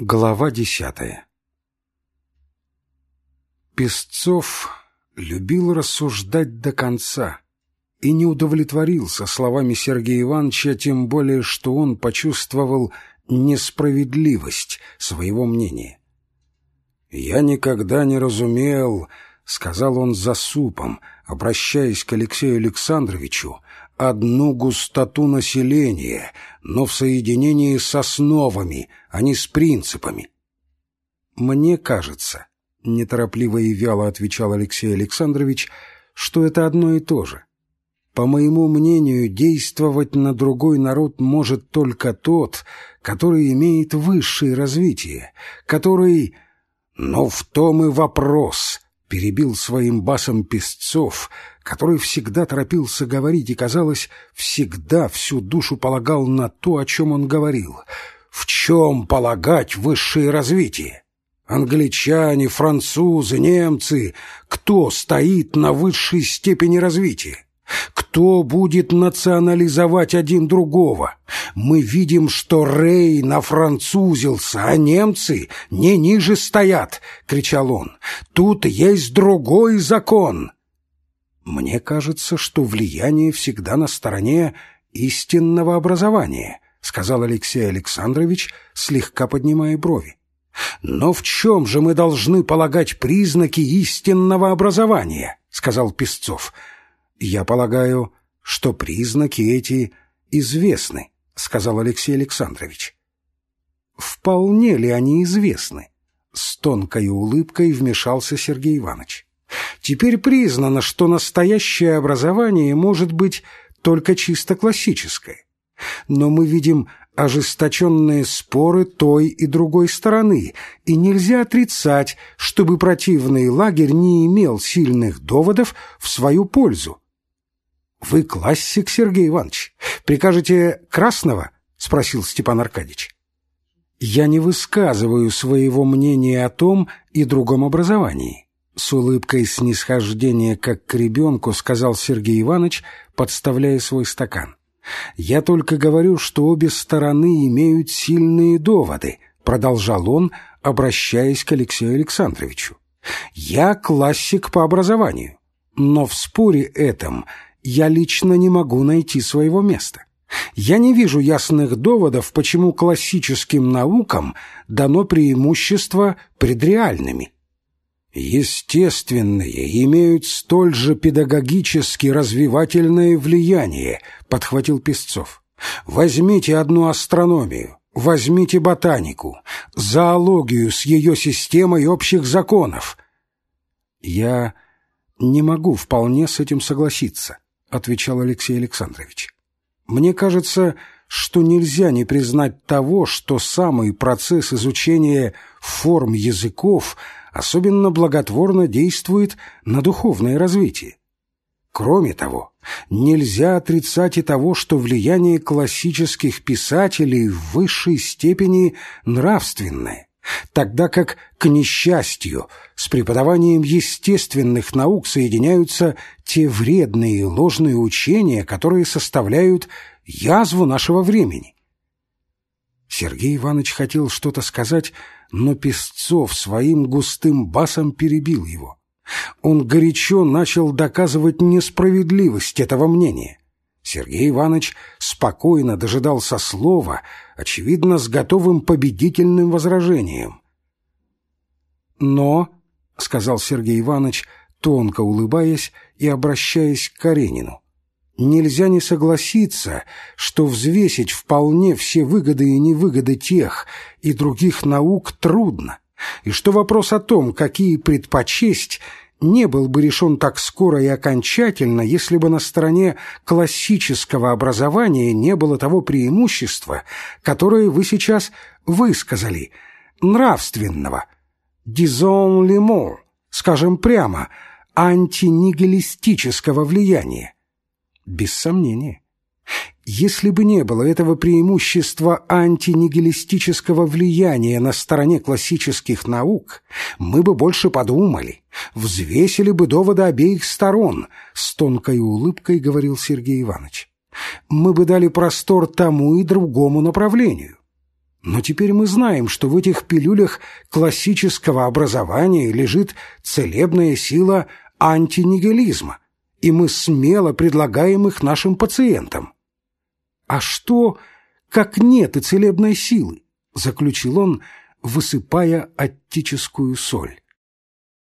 Глава десятая Песцов любил рассуждать до конца и не удовлетворился словами Сергея Ивановича, тем более, что он почувствовал несправедливость своего мнения. «Я никогда не разумел», — сказал он за супом, обращаясь к Алексею Александровичу, одну густоту населения, но в соединении с основами, а не с принципами. «Мне кажется», — неторопливо и вяло отвечал Алексей Александрович, «что это одно и то же. По моему мнению, действовать на другой народ может только тот, который имеет высшее развитие, который... Но в том и вопрос», — перебил своим басом Песцов, который всегда торопился говорить и, казалось, всегда всю душу полагал на то, о чем он говорил. В чем полагать высшее развитие? Англичане, французы, немцы — кто стоит на высшей степени развития? Кто будет национализовать один другого? Мы видим, что Рей нафранцузился, а немцы не ниже стоят, — кричал он. Тут есть другой закон. Мне кажется, что влияние всегда на стороне истинного образования, — сказал Алексей Александрович, слегка поднимая брови. «Но в чем же мы должны полагать признаки истинного образования?» — сказал Песцов. «Я полагаю, что признаки эти известны», — сказал Алексей Александрович. «Вполне ли они известны?» С тонкой улыбкой вмешался Сергей Иванович. «Теперь признано, что настоящее образование может быть только чисто классическое. Но мы видим ожесточенные споры той и другой стороны, и нельзя отрицать, чтобы противный лагерь не имел сильных доводов в свою пользу. «Вы классик, Сергей Иванович. Прикажете красного?» — спросил Степан Аркадьевич. «Я не высказываю своего мнения о том и другом образовании». С улыбкой снисхождения, как к ребенку, сказал Сергей Иванович, подставляя свой стакан. «Я только говорю, что обе стороны имеют сильные доводы», — продолжал он, обращаясь к Алексею Александровичу. «Я классик по образованию, но в споре этом я лично не могу найти своего места. Я не вижу ясных доводов, почему классическим наукам дано преимущество пред реальными. Естественные имеют столь же педагогически развивательное влияние, подхватил Песцов. Возьмите одну астрономию, возьмите ботанику, зоологию с ее системой общих законов. Я не могу вполне с этим согласиться, — отвечал Алексей Александрович. «Мне кажется, что нельзя не признать того, что самый процесс изучения форм языков особенно благотворно действует на духовное развитие. Кроме того, нельзя отрицать и того, что влияние классических писателей в высшей степени нравственное тогда как, к несчастью, с преподаванием естественных наук соединяются те вредные и ложные учения, которые составляют язву нашего времени. Сергей Иванович хотел что-то сказать, но Песцов своим густым басом перебил его. Он горячо начал доказывать несправедливость этого мнения. Сергей Иванович спокойно дожидался слова, очевидно, с готовым победительным возражением. «Но», — сказал Сергей Иванович, тонко улыбаясь и обращаясь к Каренину, «нельзя не согласиться, что взвесить вполне все выгоды и невыгоды тех и других наук трудно, и что вопрос о том, какие предпочесть, не был бы решен так скоро и окончательно, если бы на стороне классического образования не было того преимущества, которое вы сейчас высказали, нравственного, «disons le mot», скажем прямо, антинигилистического влияния. Без сомнения. Если бы не было этого преимущества антинигилистического влияния на стороне классических наук, мы бы больше подумали, взвесили бы доводы обеих сторон, с тонкой улыбкой говорил Сергей Иванович. Мы бы дали простор тому и другому направлению. Но теперь мы знаем, что в этих пилюлях классического образования лежит целебная сила антинигилизма, и мы смело предлагаем их нашим пациентам. А что, как нет и целебной силы? заключил он, высыпая оттическую соль.